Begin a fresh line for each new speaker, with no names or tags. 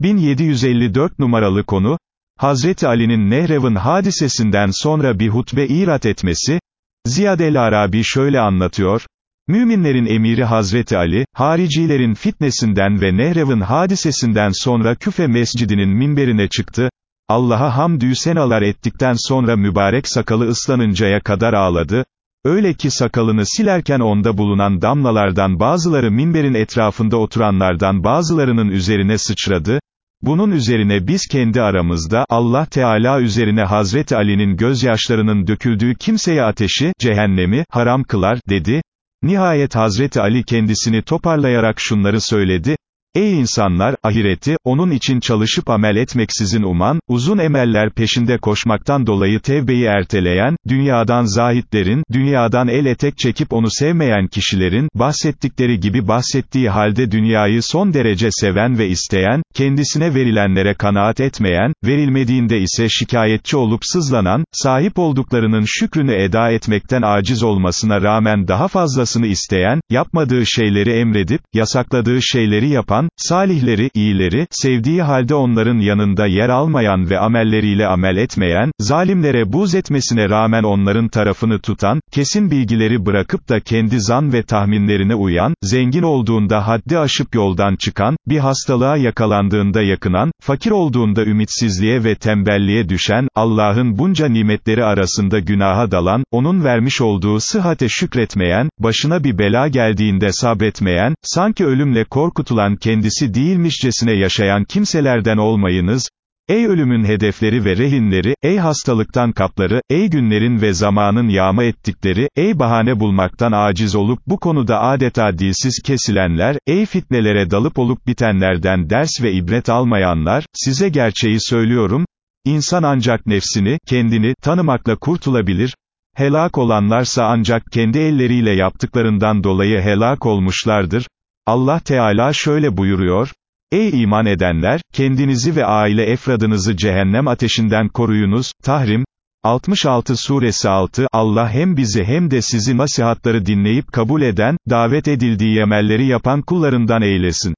1754 numaralı konu, Hazreti Ali'nin Nehrev'in hadisesinden sonra bir hutbe irat etmesi, Ziyad el-Arabi şöyle anlatıyor, Müminlerin emiri Hazreti Ali, haricilerin fitnesinden ve Nehrev'in hadisesinden sonra Küfe mescidinin minberine çıktı, Allah'a hamdü senalar ettikten sonra mübarek sakalı ıslanıncaya kadar ağladı, öyle ki sakalını silerken onda bulunan damlalardan bazıları minberin etrafında oturanlardan bazılarının üzerine sıçradı, bunun üzerine biz kendi aramızda, Allah Teala üzerine Hazreti Ali'nin gözyaşlarının döküldüğü kimseye ateşi, cehennemi, haram kılar, dedi. Nihayet Hazreti Ali kendisini toparlayarak şunları söyledi, Ey insanlar, ahireti, onun için çalışıp amel etmeksizin uman, uzun emeller peşinde koşmaktan dolayı tevbeyi erteleyen, dünyadan zahitlerin, dünyadan el etek çekip onu sevmeyen kişilerin, bahsettikleri gibi bahsettiği halde dünyayı son derece seven ve isteyen, kendisine verilenlere kanaat etmeyen, verilmediğinde ise şikayetçi olup sızlanan, sahip olduklarının şükrünü eda etmekten aciz olmasına rağmen daha fazlasını isteyen, yapmadığı şeyleri emredip, yasakladığı şeyleri yapan, olan, salihleri, iyileri, sevdiği halde onların yanında yer almayan ve amelleriyle amel etmeyen, zalimlere buz etmesine rağmen onların tarafını tutan, kesin bilgileri bırakıp da kendi zan ve tahminlerine uyan, zengin olduğunda haddi aşıp yoldan çıkan, bir hastalığa yakalandığında yakınan, fakir olduğunda ümitsizliğe ve tembelliğe düşen, Allah'ın bunca nimetleri arasında günaha dalan, onun vermiş olduğu sıhhate şükretmeyen, başına bir bela geldiğinde sabretmeyen, sanki ölümle korkutulan kendisi değilmişcesine yaşayan kimselerden olmayınız, Ey ölümün hedefleri ve rehinleri, ey hastalıktan kapları, ey günlerin ve zamanın yağma ettikleri, ey bahane bulmaktan aciz olup bu konuda adeta dilsiz kesilenler, ey fitnelere dalıp olup bitenlerden ders ve ibret almayanlar, size gerçeği söylüyorum, İnsan ancak nefsini, kendini, tanımakla kurtulabilir, helak olanlarsa ancak kendi elleriyle yaptıklarından dolayı helak olmuşlardır, Allah Teala şöyle buyuruyor, Ey iman edenler, kendinizi ve aile efradınızı cehennem ateşinden koruyunuz, Tahrim, 66 suresi 6, Allah hem bizi hem de sizi nasihatları dinleyip kabul eden, davet edildiği emelleri yapan kullarından eylesin.